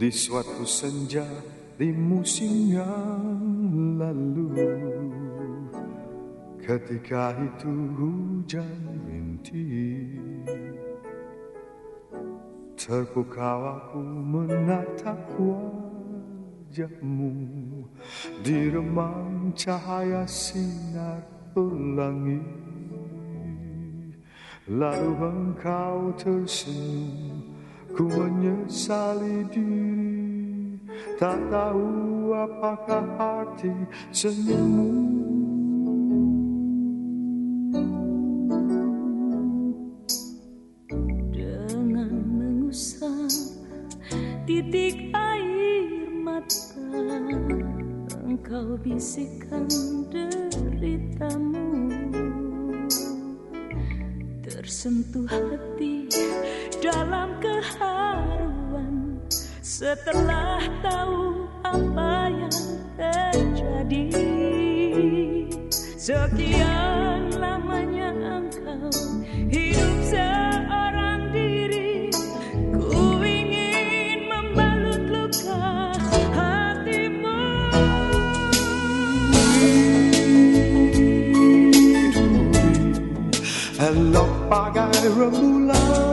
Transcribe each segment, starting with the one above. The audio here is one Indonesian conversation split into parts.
di suatu senja di musim yang lalu ketika itu hujan rintik terpukau aku menatap wajahmu. Di remang cahaya sinar pelangi lalu engkau tersenyum ku menyesali diri tak tahu apakah arti senyummu. Dengan mengusap titik air mata engkau bisikkan deritamu. Tersentuh hati dalam keharuan. Setelah tahu apa yang terjadi sekian lamanya engkau hidup seorang diri. Ku ingin membalut luka hatimu. Elok bagai rembulan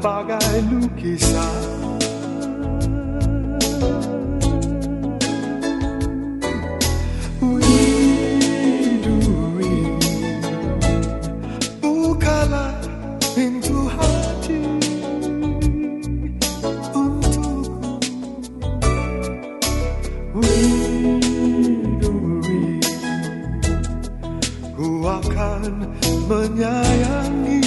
bagai lukisan. Bukalah pintu hati untukku. Ku akan menyayangi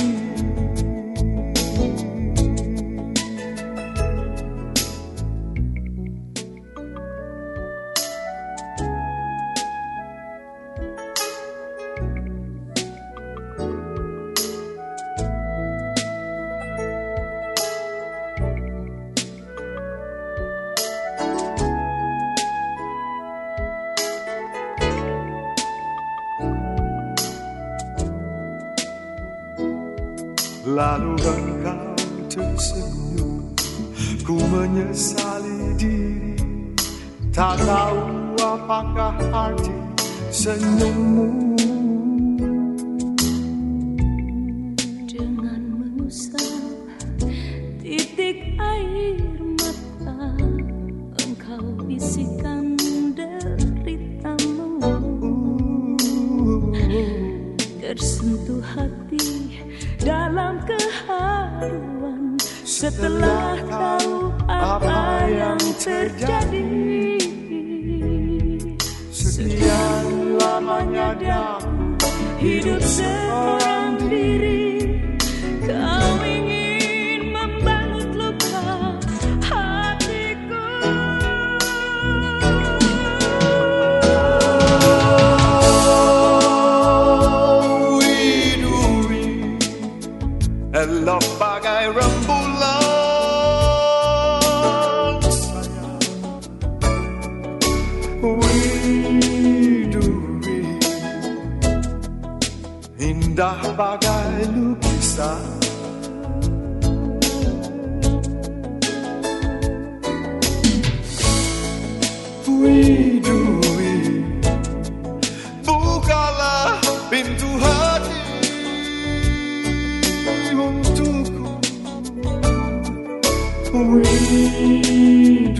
Lalu engkau tersenyum. Ku menyesali diri. Tak tahu apakah arti senyummu. Dengan mengusap titik air mata engkau bisikkan keharuan setelah tahu apa yang terjadi Sekian lamanya dalam hidup seorang diri. Kau ingin membalut luka hatiku. Widuri Elok bagai Widuri Indah bagai lukisan. Widuri Bukalah pintu hati untukku. Widuri